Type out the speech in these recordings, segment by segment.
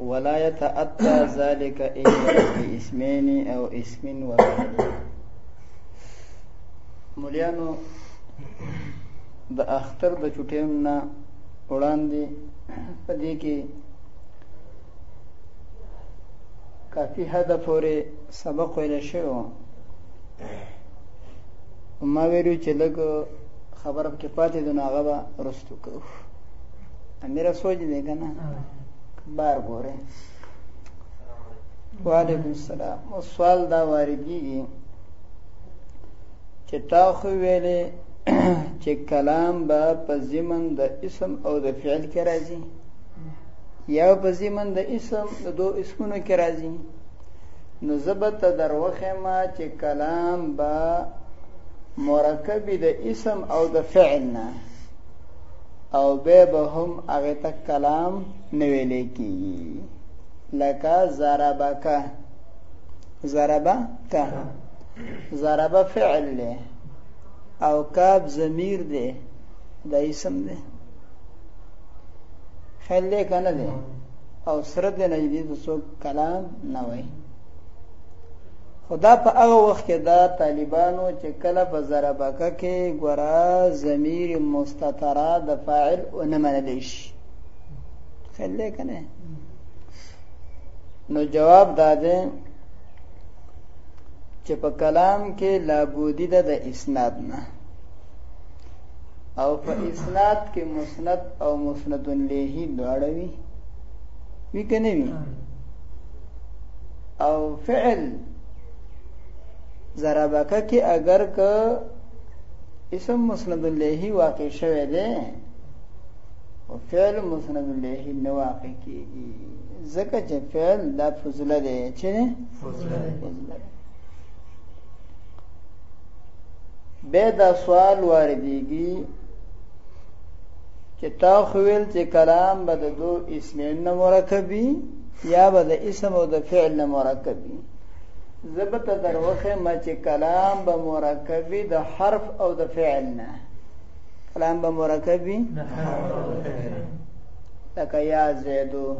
ولا يتأتى ذلك إلا باسمين أو اسم وفعل مليانو د اختر د چټیو نه وړاندې په دې کې کافي حد پورې سبق ویل شوی ما ویلو چې لږ خبره کې پاتې ده نو هغه به رستو کوو میرا سوچ دے گا نا بار گو رہے وعلیکم السلام او سوال دا واردیږي چې تا خو ویلې چې کلام به په زمن د اسم او د فعل کې راځي یا په زمن د اسم د دو اسمونو کې راځي نو زبت دروخه ما چې کلام به مرکب د اسم او د فعل نه او به به هم هغه ته کلام نه ویل کیږي لکه ضربک ضربک ضرب فعل له او کاب ضمیر دی د اسم دی خیال دی کنه دی او سره د نجدي د څوک کلام نه وای خدا په هغه وخت کې دا طالبانو چې کله په ضربکه کې ګورا ضمیر مستترا د فاعل ونه منل شي خیال دی کنه نو جواب دا دی چې په کلام کې لابودی ده د اسناد نه او په اسناد کې مسند او مسند الیه دواړه وي وی کنه وی او فعل ضربکه کې اگر که اسم مسند الیه واقع شوه دی او فعل مسند الیه نه واقع کیږي ځکه چې فعل دا فضله دی چې فضله دی به دا سوال واردېږي چې تا خویل چې کلام به د دو اسمین نه مرکبي یا به د اسم او د فعل نه مرکب وي زبته دروخه ما چې کلام به مرکب وي د حرف او د فعل نه کلام به مرکب وي لکه یا زیدو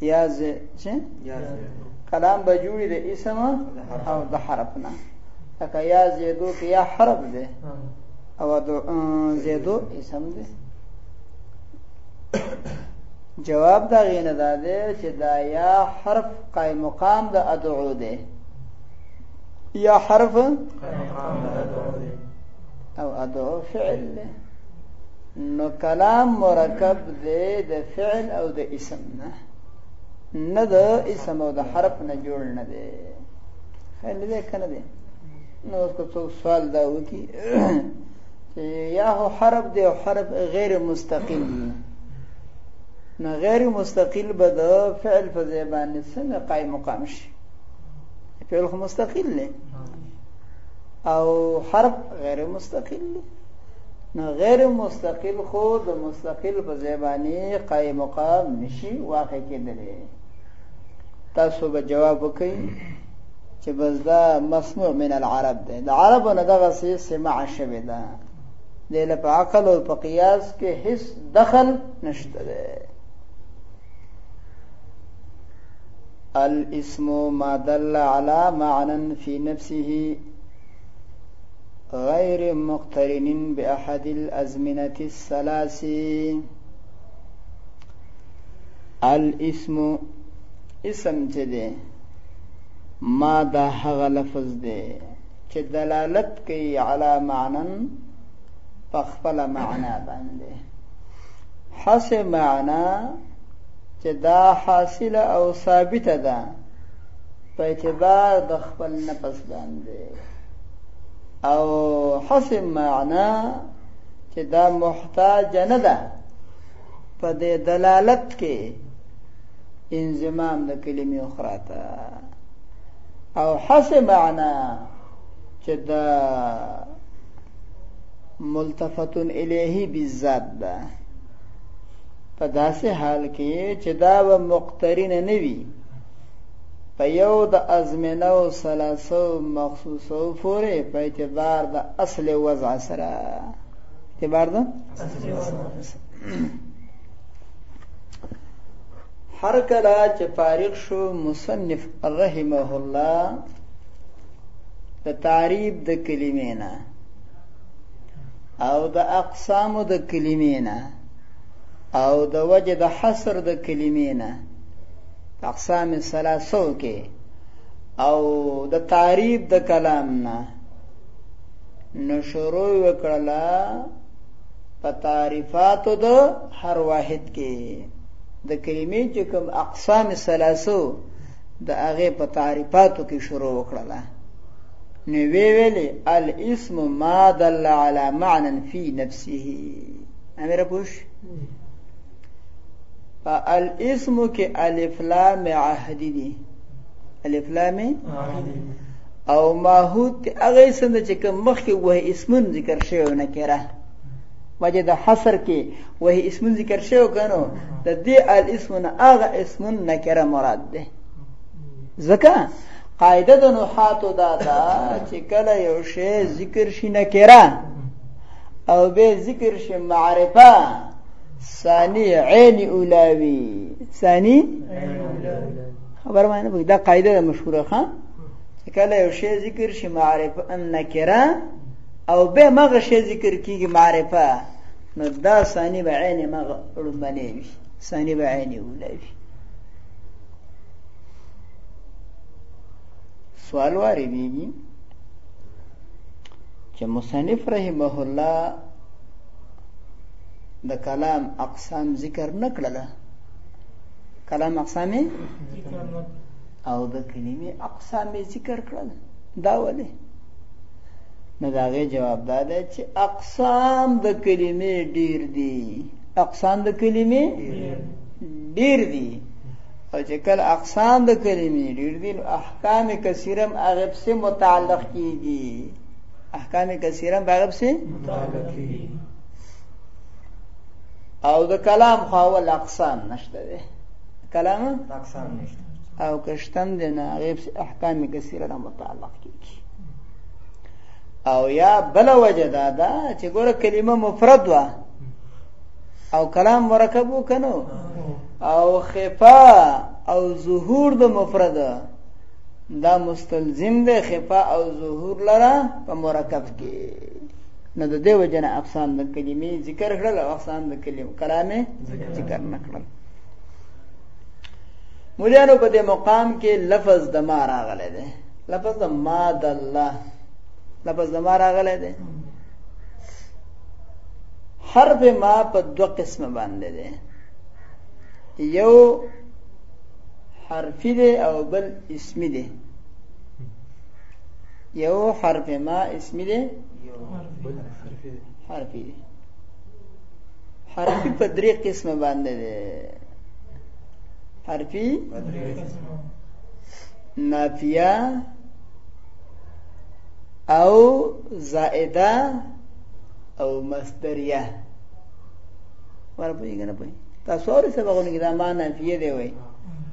یا ز چې کلام به جوړي د اسم او د حرف نه لکه یا زیدو کې یا حرف ده او زیدو اسم ده جواب دا غینه دا دی چې دا یا حرف قائم مقام د ادعو دی یا حرف او ادعو فعل دی نو کلام مرکب دی د فعل او د اسم نه نه د اسم او د حرف نه جوړ نه دی خیر دې کنه دې نو اوس کو څوک سوال دا وکی یا هو حرف دی او حرف غیر مستقل دی نو غیر مستقل به د فعل په ځای باندې څنګه قائم مقام شي فعل خو مستقل دی او حرف غیر مستقل دی نو غیر مستقل خو د مستقل په ځای باندې قائم مقام نشي واقع کېدلی تاسو به جواب وکړئ چې بس دا مسموع من العرب دی د عربو نه دغه سي سماع شوی ده د له په عقل او په قیاس کې هیڅ دخل نشته ده الاسم ما دل على معنى في نفسه غير مقترن بأحد الأزمنة الثلاث الاسم اسم چې ما دا هغه لفظ دی چې دلالت کوي علا معنا په خپل معنا باندې حسه معنا چې دا حاصله او ثابته ده په اعتبار د خپل نفس باندې او حسه معنا چې دا محتاج نه ده په دې دلالت کې انضمام د کلمې اخرى ته او حس معنا چې دا ملتفتون الیه بالذات ده په داسې حال کې چې دا به مقترنه نه وي په یو د ازمنه او سلاسو مخصوصو پورې په اعتبار د اصل وضع سره اعتبار ده هر کله چې فارغ شو مصنف رحمه الله د تعریب د کلمې نه او د اقسام د کلمې نه او د وجه د حصر د کلمې نه اقسام ثلاثو کې او د تعریب د کلام نه نو شروع وکړلا په تعریفاتو د هر واحد کې د کلمې چې کوم اقسام ثلاثو د هغه په تعریفاتو کې شروع وکړلا نو وی ویلې الاسم ما دل على معنى في نفسه امر پوش په الاسم کې الف لام عهد دي الف لام عهد او ماحود ته هغه اسم دی چې کوم مخکې وه اسمون ذکر شوی نه کړه وجه د حصر کې وه اسمون ذکر شوی کنو د دې ال اسمون هغه اسمون نه کړه مراد ده ځکه قاعده د نحاتو دا ده چې کله یو شی ذکر شي نه کړه او به ذکر شي معرفه ثانی عین اولاوی ثانی خبر معنی دا قاعده مشهوره ښه چې کله یو شی ذکر شي معرفه ان نکره او به مغه شی ذکر کیږي معرفه نو دا ثانی به عین مغه لومبنی وي ثانی به عین اولی وي سوال واري دیږي چې مصنف رحمه الله د کلام اقسام ذکر نکړل کلام اقسام ذکر نکړل او د کلمې اقصا مې ذکر کړل دا ولې نو دا غي جواب دا دی چې اقسام د کلمې ډیر دي اقسام د کلمې ډیر دي او چې کله اقسام د کلمې ډیر دي نو احکام کثیرم هغه سره متعلق کیږي احکام کثیرم هغه سره متعلق کیږي او د کلام خو اول اقسام نشته ده کلام اقسام نشته او کشتم د ناغیب احکام کثیره د متعلق کیږي او یا بل وجه دا ده چې ګوره کلمه مفرد وا او کلام مرکب وکنو او خفا او ظهور د مفرد دا مستلزم ده خفا او ظهور لره په مرکب کې نو د دې وجنه افسان د کلمې ذکر کړل او افسان د کلمې کلامه ذکر نه کړل مولانو په دې مقام کې لفظ د ما راغلی دی لفظ د ما د الله لفظ د ما راغلی دی حرف ما په دو قسم باندې دی یو حرفی دی او بل اسمی دی یو حرف ما اسمی دی حرفی دی حرفی په درې قسمه باندې دی حرفی نافیه او زائده او مصدریه ورپوی کنه پوی تاسو اوري سبقونه کې دا ما نافیه دی وای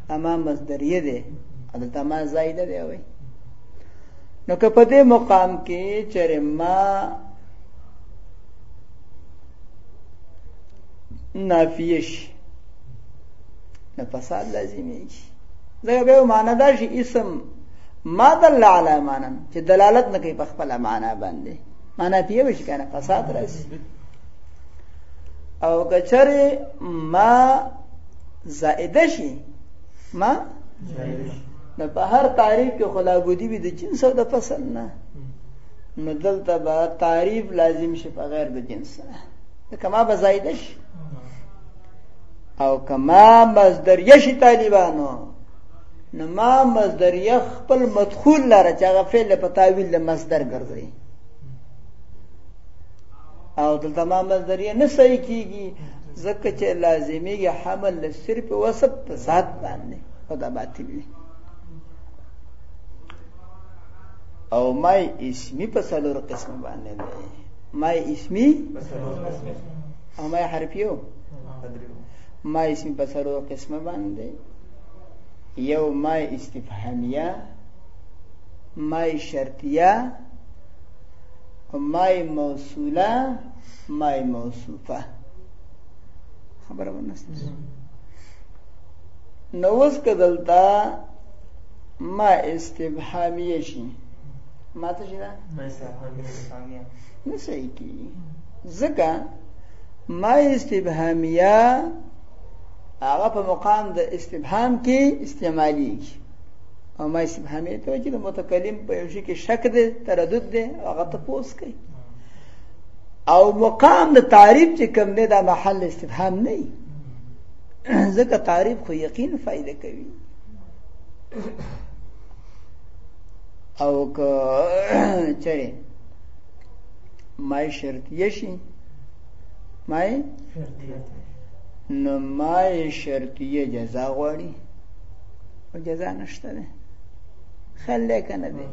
اما مصدریه دی دلته ما زائده دی وای نو که په دې مقام کې چرې ما نافیه شي نه فساد لازمیږي ځکه به معنا دا شي اسم ما دل علی معنا چې دلالت نه کوي په خپل معنا باندې معنا پیه وشي کنه فساد راشي او کچره ما زائده شي ما زائده شي نو په هر تعریف کې خلا بودی وي د جنس او د فصل نه نو دلته به تعریف لازم شي په غیر د جنس کما به زائد شي او کما مصدر یشي طالبانو نو ما مصدر یخ خپل مدخول لاره چې هغه فعل په تعویل د مصدر ګرځي او دلته ما مصدر یې نه صحیح کیږي ځکه چې لازمي حمل صرف وسط ذات باندې او دا باطل دی او مای اسمی په څلور قسم باندې دی مای اسمی او مای حرفیو مای اسمی په څلور قسم باندې یو مای استفهامیه مای شرطیه مای موصوله مای موصوفه خبره ونسته نو اوس کدلتا ما استبهامیه شي ما ته شي دا ما استبهامیه نه صحیح کی ځکه ما استبهامیه هغه په مقام د استبهام کې استعمالي او ما استبهامیه ته چې د متکلم په یو شي کې شک دی تردد دی هغه ته پوس کوي او مقام د تعریف چې کوم دی دا محل استفهام نه ځکه تعریف خو یقین فائدہ کوي او که چره مای شرطیه شي مای نو مای شرطیه جزا غواړي او جزا نشته ده خل کنه ده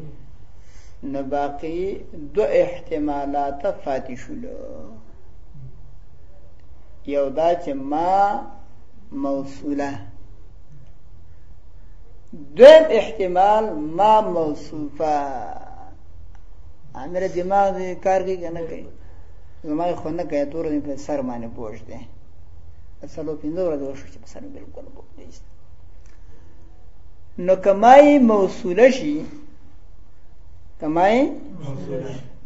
نو باقی دو احتمالات فاتشلو یو دا چې ما موصوله دویم احتمال ما موصوفه امر دماغ دې کار کوي کنه کوي زما خو نه کوي تور دې په سر باندې پوښ دې اصلو پیندو ورځې وشو چې په سر بالکل پوښ دې نو کمای موصوله شي کمای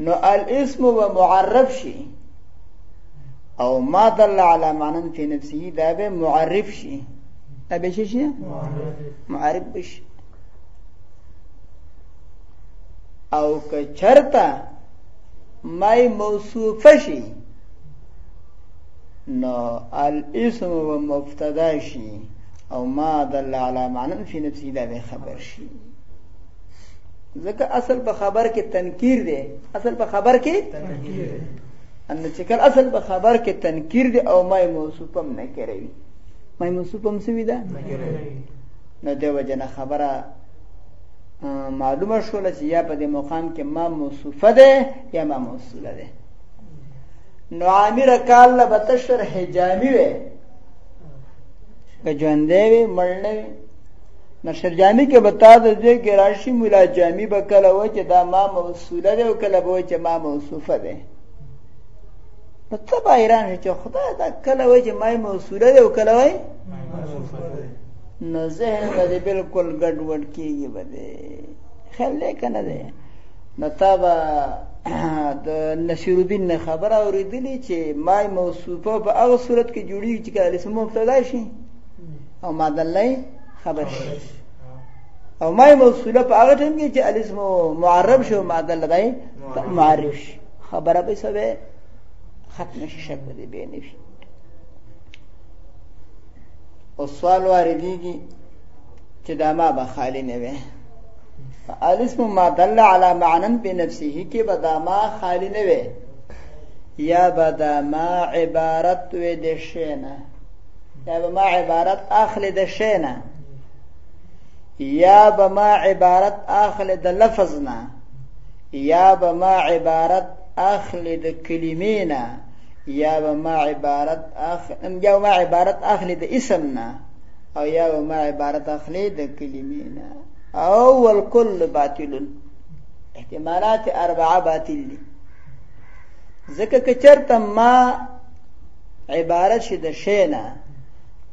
نو الاسم و معرف شي او ما دل علی معنن فی نفسه دا به معرف شي دا به شي شي معرف بشي او که چرته مای موصوف شي نو الاسم و مبتدا شي او ما دل علی معنن فی نفسه دا به خبر شي ځکه اصل په خبر کې تنکیر دی اصل په خبر کې تنکیر ان چې کله اصل په خبر کې تنکیر دی او مای موصوفم نه کوي مای موصوفم سوي ده نو د وجنه خبره معلومه شول چې یا په دې مقام کې ما موصوفه ده یا ما موصوله ده نو عامر کال له بتشر حجامی وي که ژوندې وي مړ نه وي نشر جامی کې به تا د دې کې راشي مولا جامی به کله و چې دا ما موصوله ده او کله به و چې ما موصوفه ده په څه به ایران چې خدای دا کله و چې ما موصوله ده او کله وای نو ذهن به دې بالکل ګډ وډ کېږي به دې خیال دی که نه دی نو تا به د نصیرالدین نه خبره اورېدلې چې مای موصوفه په هغه صورت کې جوړېږي چې کله اسم مبتدا شي او ما دلای خبر شي او ما موصوله په هغه ټیم کې چې الاسم معرب شو ما دل بای معرب شي خبره به سوي ختم شي شک به به نه شي او سوال واردېږي چې دا ما به خالی نه وي الاسم ما دل على معنى بنفسه کې به دا ما خالی نه وي یا به دا ما عبارت وي د شینه یا به ما عبارت اخلي د شی نه یا به ما عبارت اخلي د لفظ نه یا به ما عبارت اخلي د کلمې نه یا به ما عبارت اخلي یا ما عبارت اخلي د اسم نه او یا به ما عبارت اخلي د کلمې نه او والکل باطل احتمالات اربعه باطل دي ځکه که چرته ما عبارت شي د شی نه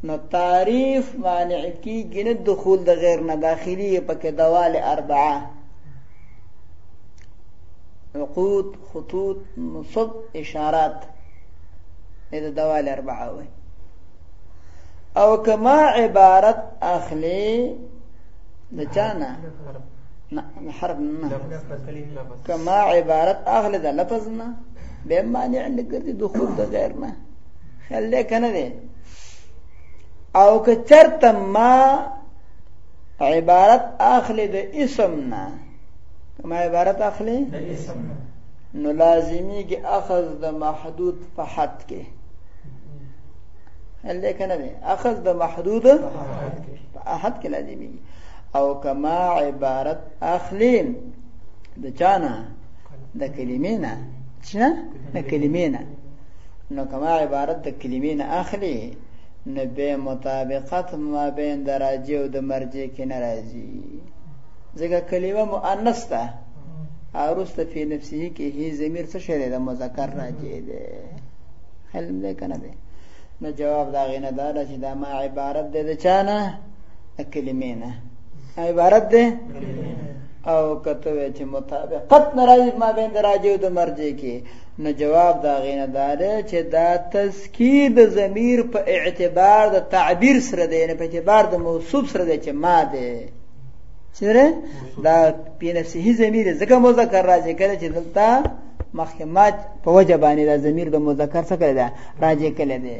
نو تعریف مانع کیږي نه دخول د غیر نه داخلي پکې دوال اربعه عقود خطوط نصب اشارات دا دوال اربعه وي او کما عبارت اخلي د چانه نه حرف نه کما عبارت اخلي د لفظ نه به مانع نه ګرځي دخول د غیر نه خیال دی که نه دی او که چرته ما عبارت اخلي د اسم نه ما عبارت اخلي د اسم نه نو لازمی کې اخذ د محدود په حد کې هل ده کنه ده اخذ د محدود په حد کې لازمی او کما عبارت اخلین د چانه د کلمې نه چې د کلمې نه نو کما عبارت د کلمې نه اخلي نو به مطابقت ما بین د راجع او د مرجع کې نه راځي ځکه کلمه مؤنث ده عروس ته فی نفسه کې هی ضمیر څه شی د مذکر راجع دی علم دې کنه دی نو جواب دا غینه دا چې دا ما عبارت دې د چانه کلمې نه عبارت ده او کته وی چې مطابقت ناراضي ما بین دراجه او د مرجه کې نو جواب دا غینه دار چې دا تذکیر د ضمیر په اعتبار د تعبیر سره دی نه په اعتبار د موصوف سره دی چې ما دی چیرې دا په نفسه ضمیر ځکه مذکر راځي کله چې دلته مخکمات په وجه باندې د ضمیر د مذکر څخه کړی دا راځي کله دی